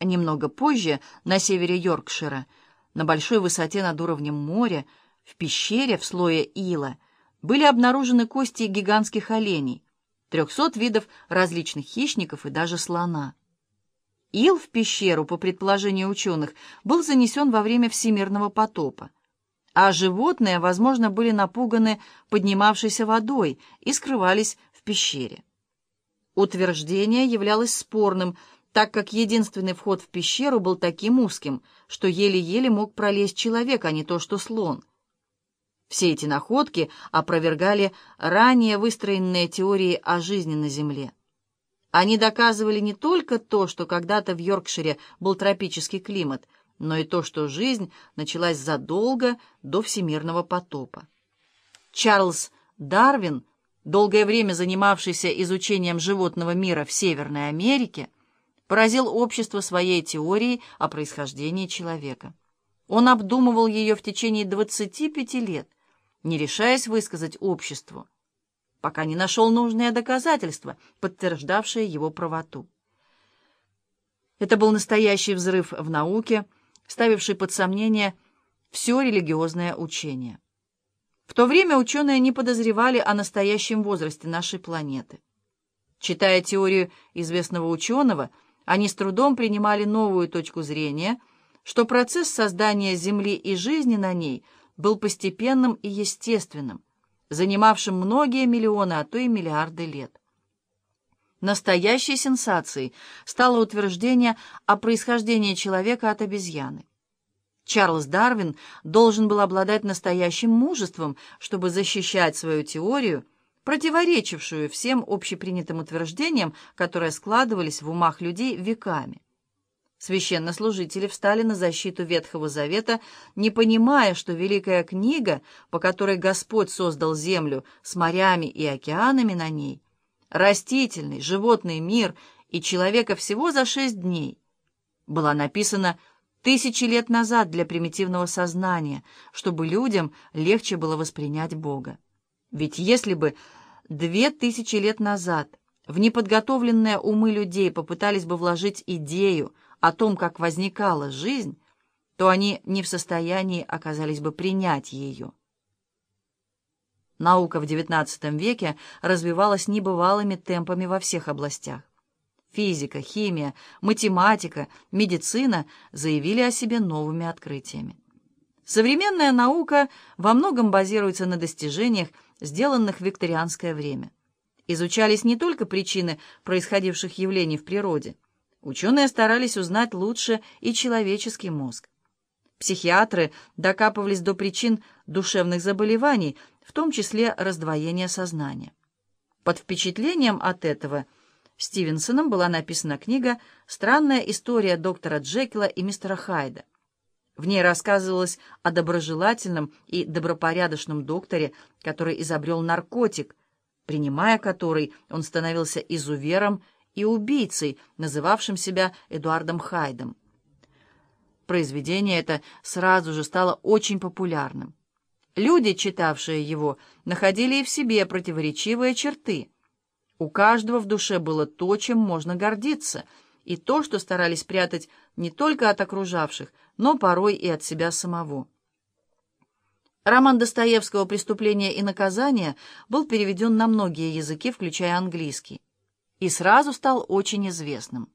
Немного позже, на севере Йоркшира, на большой высоте над уровнем моря, в пещере в слое ила, были обнаружены кости гигантских оленей, трехсот видов различных хищников и даже слона. Ил в пещеру, по предположению ученых, был занесен во время всемирного потопа, а животные, возможно, были напуганы поднимавшейся водой и скрывались в пещере. Утверждение являлось спорным, так как единственный вход в пещеру был таким узким, что еле-еле мог пролезть человек, а не то что слон. Все эти находки опровергали ранее выстроенные теории о жизни на Земле. Они доказывали не только то, что когда-то в Йоркшире был тропический климат, но и то, что жизнь началась задолго до всемирного потопа. Чарльз Дарвин – долгое время занимавшийся изучением животного мира в Северной Америке, поразил общество своей теорией о происхождении человека. Он обдумывал ее в течение 25 лет, не решаясь высказать обществу, пока не нашел нужные доказательства, подтверждавшие его правоту. Это был настоящий взрыв в науке, ставивший под сомнение все религиозное учение. В то время ученые не подозревали о настоящем возрасте нашей планеты. Читая теорию известного ученого, они с трудом принимали новую точку зрения, что процесс создания Земли и жизни на ней был постепенным и естественным, занимавшим многие миллионы, а то и миллиарды лет. Настоящей сенсацией стало утверждение о происхождении человека от обезьяны. Чарльз Дарвин должен был обладать настоящим мужеством, чтобы защищать свою теорию, противоречившую всем общепринятым утверждениям, которые складывались в умах людей веками. Священнослужители встали на защиту Ветхого Завета, не понимая, что Великая книга, по которой Господь создал землю с морями и океанами на ней, растительный, животный мир и человека всего за шесть дней, была написана тысячи лет назад для примитивного сознания, чтобы людям легче было воспринять Бога. Ведь если бы две тысячи лет назад в неподготовленные умы людей попытались бы вложить идею о том, как возникала жизнь, то они не в состоянии оказались бы принять ее. Наука в XIX веке развивалась небывалыми темпами во всех областях. Физика, химия, математика, медицина заявили о себе новыми открытиями. Современная наука во многом базируется на достижениях, сделанных в викторианское время. Изучались не только причины происходивших явлений в природе. Ученые старались узнать лучше и человеческий мозг. Психиатры докапывались до причин душевных заболеваний, в том числе раздвоения сознания. Под впечатлением от этого – Стивенсоном была написана книга «Странная история доктора Джекила и мистера Хайда». В ней рассказывалось о доброжелательном и добропорядочном докторе, который изобрел наркотик, принимая который он становился изувером и убийцей, называвшим себя Эдуардом Хайдом. Произведение это сразу же стало очень популярным. Люди, читавшие его, находили и в себе противоречивые черты – у каждого в душе было то, чем можно гордиться, и то, что старались прятать не только от окружавших, но порой и от себя самого. Роман Достоевского «Преступление и наказание» был переведен на многие языки, включая английский, и сразу стал очень известным.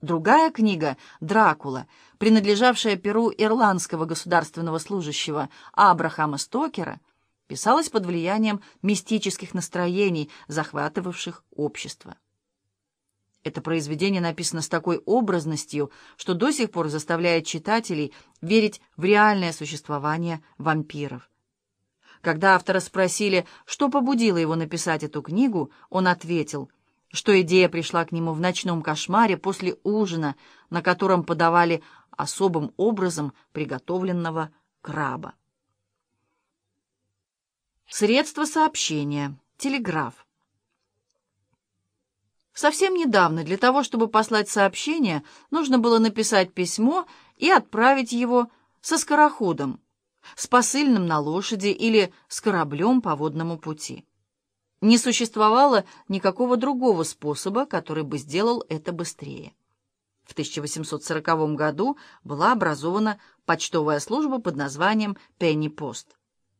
Другая книга «Дракула», принадлежавшая перу ирландского государственного служащего Абрахама Стокера, писалась под влиянием мистических настроений, захватывавших общество. Это произведение написано с такой образностью, что до сих пор заставляет читателей верить в реальное существование вампиров. Когда автора спросили, что побудило его написать эту книгу, он ответил, что идея пришла к нему в ночном кошмаре после ужина, на котором подавали особым образом приготовленного краба. Средства сообщения. Телеграф. Совсем недавно для того, чтобы послать сообщение, нужно было написать письмо и отправить его со скороходом, с посыльным на лошади или с кораблем по водному пути. Не существовало никакого другого способа, который бы сделал это быстрее. В 1840 году была образована почтовая служба под названием «Пенни-Пост».